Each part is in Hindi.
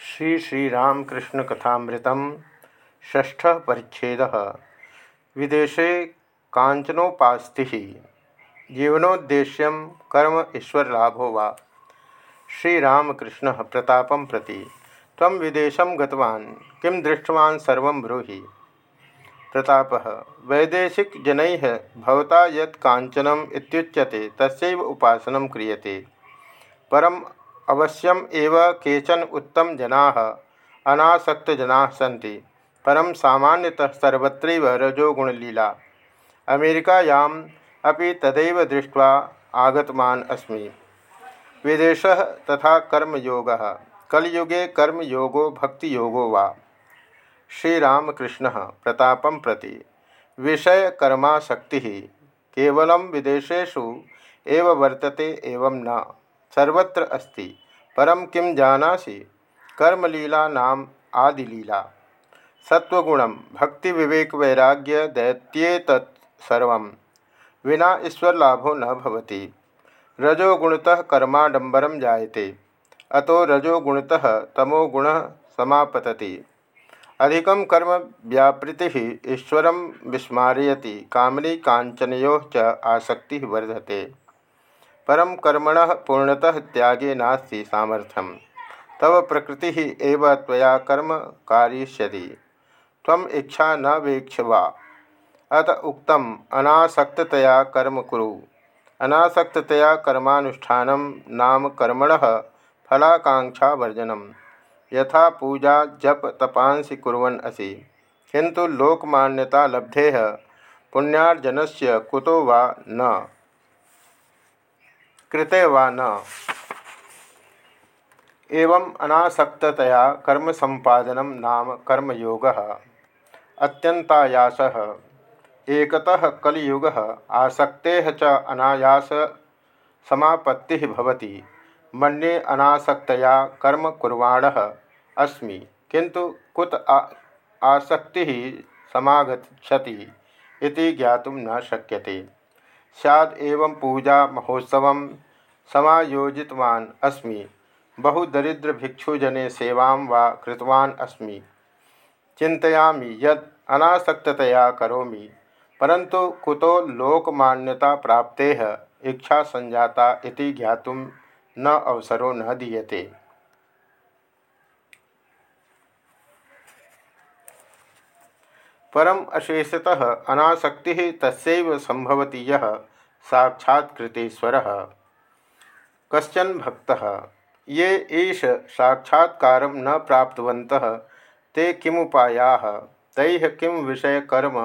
श्री श्रीरामकृष्ण कथामृतम ष्ठ परिच्छेद। विदेशे कांचनोपास्ति जीवनोद्देश्य कर्म ईश्वरलाभो वा? श्रीरामकृष्ण प्रताप प्रति। तम विदेशम गतवान्। किं दृष्टवान् सर्वं ब्रूहि? प्रताप वैदेशिक जन भवता यत् कांचनम इत्युच्यते, तस्यैव उपासनं क्रियते। परम अवश्यम एव केचन उत्तम जना अनासक्त जना सी परम सामान्यतः सर्वत्र रजोगुणलीला अमेरिकायाम् अपि तदैव दृष्ट्वा आगतवान् अस्मि। विदेशः तथा कर्मयोगः। कलयुगे कर्मयोगो भक्तियोगो वा। श्रीरामकृष्ण प्रतापं प्रति। विषय विषयकर्माशक्ति केवल विदेशेषु एव वर्तते एवं न। सर्वत्र अस्ति। परम किं जानासि? कर्मलीला नाम आदिलीला। सत्वगुण भक्ति, विवेक, वैराग्य दैत्ये तत्सर्व विना ईश्वरलाभो न भवति। रजोगुणतः कर्माडंबरम जायते। अतो रजोगुणतः तमोगुण समापतति। अधिक कर्म व्यापृति ईश्वर विस्मारयति। कामनी कांचनो च आसक्ति वर्धते। परम कर्मण पूर्णतः त्यागे नास्ति सामर्थ्यम। तव प्रकृति एव त्वया कर्म कारयिष्यति तम इच्छा न वेक्ष वा अत उक्तम अनासक्तया कर्म कुरु। अनासक्तया कर्मानुष्ठान नाम कर्मण फलाकांक्षा वर्जनम। यथा पूजा, जप, तपांसी कुरन असी। किंतु लोकमान्यता लब्धे पुण्यार्जन से कुतो वा न। कृते वा न एवं अनासक्ततया कर्म संपादन नाम कर्मयोग। अत्यंतायास एकतः कलियुग। आसक्ते च अनायास समापत्ति भवति। मन्ये अनासक्तया कर्म कुर्वाण अस्मि। किंतु कुत आसक्ति समागछति ज्ञातुं न शक्यते। सैद एवं पूजा महोत्सव समायोजितवान् अस्मि। बहुदरिद्र भिक्षुजने सेवां वा कृतवान् अस्मि। चिंतयामि यद अनासक्ततया करोमि परंतु कुतो लोकमान्यता प्राप्ते इच्छा संजाता इति ज्ञातुं न अवसरो न दीयते। परम अशेषतः अनासक्ति तस्व संभवती यह साक्षात्कृतेश्वर। कशन भक्त, ये ईश साक्षात्कार न प्राप्तवंत ते किमुपाया? तै किं विषय कर्म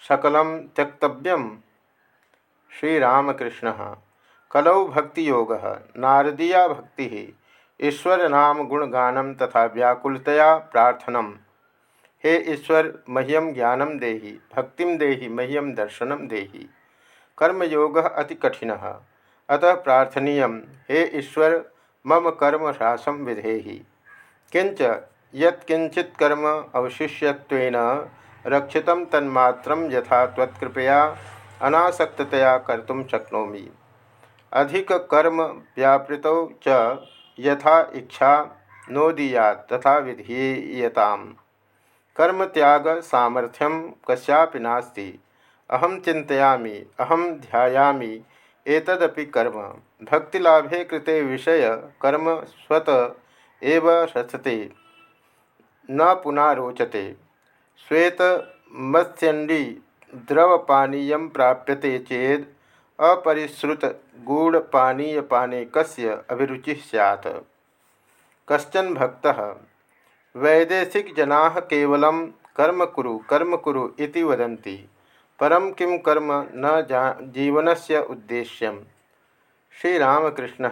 सकल त्यक्तव्यम श्रीरामकृष्ण, कलौ भक्ति नारदीया भक्ति, ईश्वरनाम गुणगान तथा व्याकुलतया प्रार्थना हे ईश्वर मह्यम ज्ञानम देहि, भक्ति देहि मह्यम दर्शनम देहि। कर्मयोग अति कठिन। अतः प्रार्थनीय, हे ईश्वर, मम कर्म ह्रासम विधेहि। किंच यत्किंचित कर्म अवशिष्यत्वेन रक्षित तन्मात्र यथा अनासक्तया कर्तुम शक्नोमि। अधिक कर्म व्यापृत च यथा इच्छा नोदीयात् तथा विधीयताम्। कर्म त्याग सामर्थ्यम कस्यापि नास्ति। अहम चिंतयामि अहम ध्यायामि, एतदपि कर्म। भक्तिलाभे कृते विषय कर्म स्वत एव रचते, न पुनः रोचते श्वेत मत्स्यंडी द्रवपानीय प्राप्यते चेद, अपरिश्रुत गूढ़पानीय पाने कस्य अभिरुचि सैत् कशन भक्त, वैदेशिक जना कवल कर्म कुरु कर्म कुरु इति वदन्ति। परम किं कर्म न जा जीवन से उद्देश्य? श्रीरामकृष्ण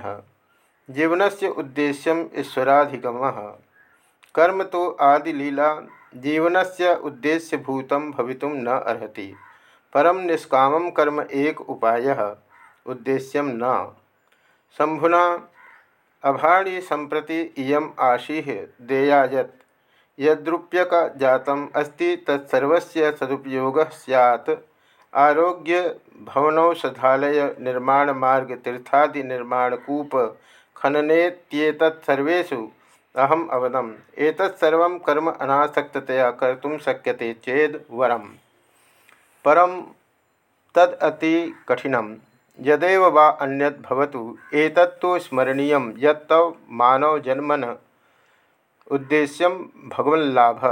जीवन से उद्देश्य ईश्वराधिगम। कर्म तो आदिलीला जीवन से उद्देश्यभूत भवितुम न अर्हति। परम निष्काम कर्म एक उपाय, उद्देश्य न। शंभुना अभाणी संप्रति इयम आशी देया यत् यद्रूप्यक जातम अस्ति तत्सर्वस्य सदुपयोग सैत् आरोग्य भवनौषधालय निर्माण मार्ग तीर्थादि निर्माण कूप खननेत्येतत्सर्वेषु अहम अवदम। एतत्सर्व कर्म अनासक्तया कर्तुम शक्यते चेद वरम। परम तदति कठिनम यदेव वा अन्यत् भवतु एतत्तु स्मरणीय यत्तव मानव जन्मन उद्देश्य भगवल्लाभ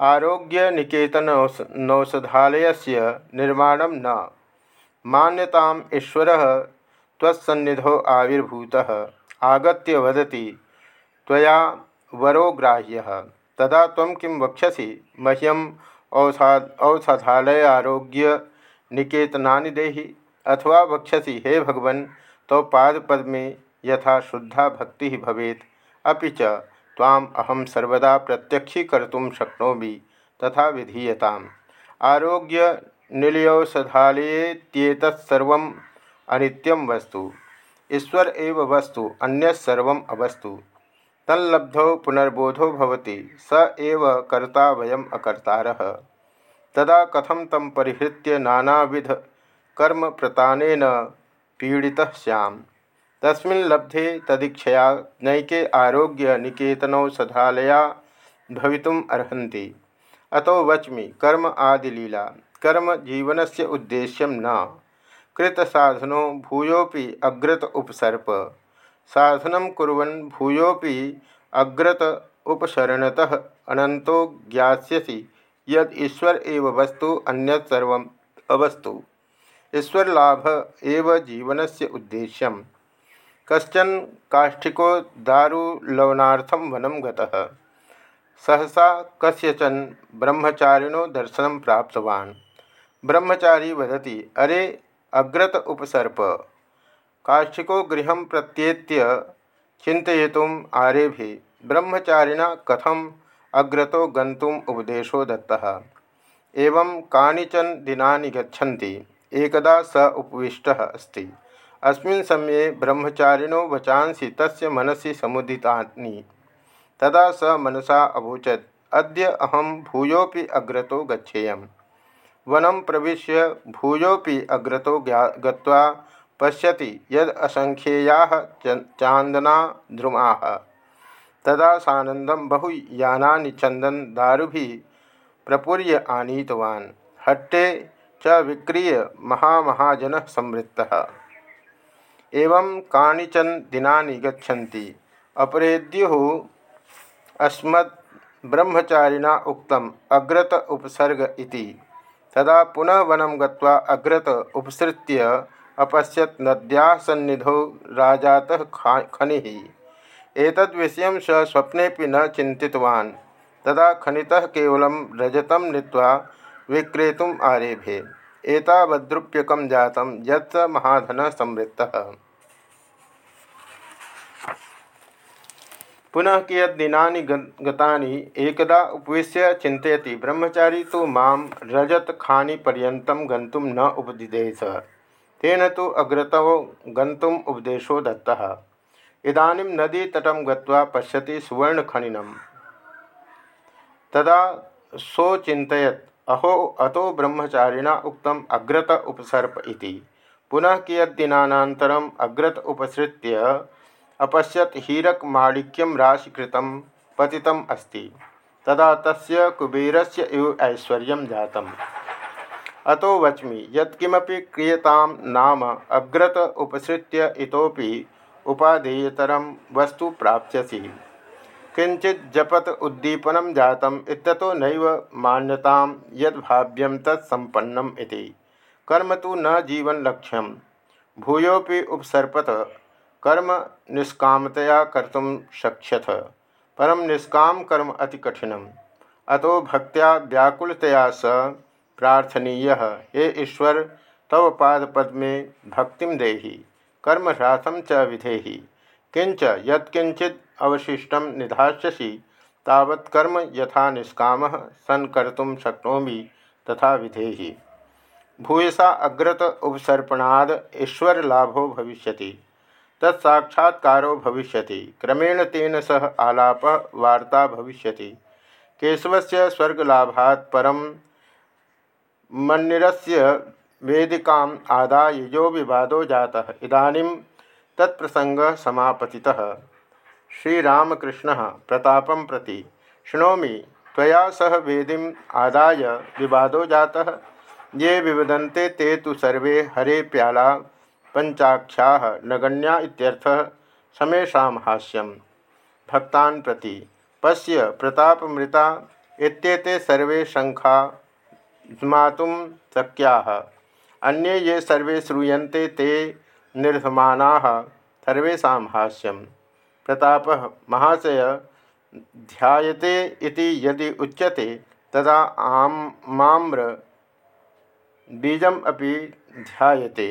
आरोग्य निकेतन नौषधालय निर्माण न। मान्यता ईश्वर तत्सन्निधौ आविर्भूत। आगत वदति, त्वया वरो ग्राह्य। तदा त्वं किं वक्षसि? मह्यम औषा औषधालय आरोग्य निकेतनानि देहि। अथवा वक्षसि? हे भगवन् तो पादपद में यथा शुद्धा भक्ति भवेत्। अभी ताम अहम सर्वदा प्रत्यक्षीकर्तुं शक्नोमि तथा विधीयता आरोग्य निलयौषधालयेत्येतत्सर्व अनित्यम वस्तु। ईश्वर एव वस्तु अन्यसर्व अवस्तु। तल्लब्धौ पुनर्बोधो भवति, स एव कर्ता वयम अकर्तारः। तदा कथम तम परिहृत्य नानाविध कर्म प्रतान पीड़िता सैम तस्मिन् लब्धे तदीक्षया नैके आरोग्य निकेतनौषधालया भवितुम अर्हन्ति। अतो वच्मि, कर्म आदिलीला कर्म जीवन से उद्देश्य न। कृत साधनो भूयोपि अग्रत उपसर्प। साधन कुरन भूयोपि अग्रत उपसरणतः अनंतो ज्ञास्यसि, यद ईश्वर एव वस्तु, अन्यत सर्व अवस्तु। ईश्वर लाभ एव जीवन से कशन काष्ठिको दारुलवनार्थम वनम गतः। सहसा कस्यचन ब्रह्मचारिणो दर्शन प्राप्तवान्। ब्रह्मचारी वदति, अरे, अग्रत उपसर्प, काष्ठिको गृह प्रत्येत्य चिंतुम आरेभि, ब्रह्मचारिणा कथम अग्रतो गंतुम उपदेशो दत्तः। एवं कानिचन दिनानि गच्छन्ति, एकदा स उपविष्ट अस्ति। अस्मिन् समये ब्रह्मचारिणो वचांसि तस्य मनसि समुदितानि। तदा स मनसा अवोचत्, अद्य अहम भूयोपि अग्रतो गच्छेयम्। वनं प्रविश्य भूयोपि अग्रतो गत्वा पश्यति यद असंख्येयाः चांदना ध्रुमाः तदा सानंदम बहु यानानि चंदन दारुभिः प्रपूर्य आनीतवान्। हट्टे च विक्रीय महामहाजन संवृत्त। एवं कानिचन दिनानि गच्छन्ति। अपरेद्युः अस्मत् ब्रह्मचारिणा उक्तम अग्रत उपसर्ग इति। तदा पुनः वनं गत्वा अग्रत उपसृत्य अपश्यत् नद्याः सन्निधौ राजातः खनिः। एतद्विषयं स स्वप्नेपि न चिन्तितवान्। तदा खनितः केवलं रजतं नीत्वा विक्रेतुम आरेभे। एतावद्रुप्यकम जातम यत् महाधन संवृत्त पुनः कियद्दिनानि गतानि एकदा उपविश्य चिंतयति ब्रह्मचारी तो माम रजत खानी पर्यन्तं गन्तुं न उपदिदेश तेन तो अग्रतौ गन्तुम् उपदेशो दत्तः। इदानीं नदीतटं गत्वा पश्यति सुवर्णखनिनं। तदा सोचिन्तयत् अहो अतो ब्रह्मचारिणा उक्तम अग्रत उपसर्प इति। पुनः कियद्दिनानन्तरम् अग्रत उपसृत्य अपश्यत् हीरकमाणिक्यं राशिकृतं पतितम् अस्ति। तदा तस्य कुबेरस्य इव ऐश्वर्यं जातम्। अतो वच्मि, यत्किमपि क्रियतां नाम अग्रत उपसृत्य इतोपि उपादेयतरं वस्तु प्राप्स्यसि। किंचित जपत उद्दीपन जातम इत्यतो नैव मान्यतां यद्भाव्यम तत्संपन्नम इति। कर्म तो न जीवन लक्ष्यम भूयोपि उपसर्पत, कर्म निष्कामतया कर्तुं शक्ष्यथ। परम निष्काम कर्म अति कठिनम। अतो भक्त्या व्याकुलतया स प्रार्थनीय। हे ईश्वर, तव पादपद्मे भक्ति देहि। कर्मह्रासम च विधेहि। किंच यत्किंचित अवशिष्ट निधास्यसि, तावत् कर्म यथा निष्काम शक्नोमी तथा विधेहि। भूयसा अग्रत उपसर्पणाद ईश्वर लाभो भविष्य तत्साक्षात्कारो भविष्य क्रमेण तेन सह आलाप वार्ता भविष्य केशव से स्वर्गलाभात् परम मन्निरस्य वेदिका आदाय यो विवादो जाता। इदानीं तत्प्रसंग समापति श्रीरामकृष्ण प्रतापं प्रति शुणोमी त्वया सह वेदी आदा विवादो जाता। ये विवदन्ते ते तो सर्वे हरे प्याला पंचाख्या नगण्या इत्यर्थः हास्यम। भक्तान् प्रति पश्य प्रतापमृता इत्येते सर्वे शंखा स्मातुं शक्याः। अन्ये ये सर्वे श्रूयन्ते ते निर्धमानाः हाष्यम प्रताप महाशय ध्यायते इति यदि उच्यते तदा आम माम्र बीजम अपि ध्यायते।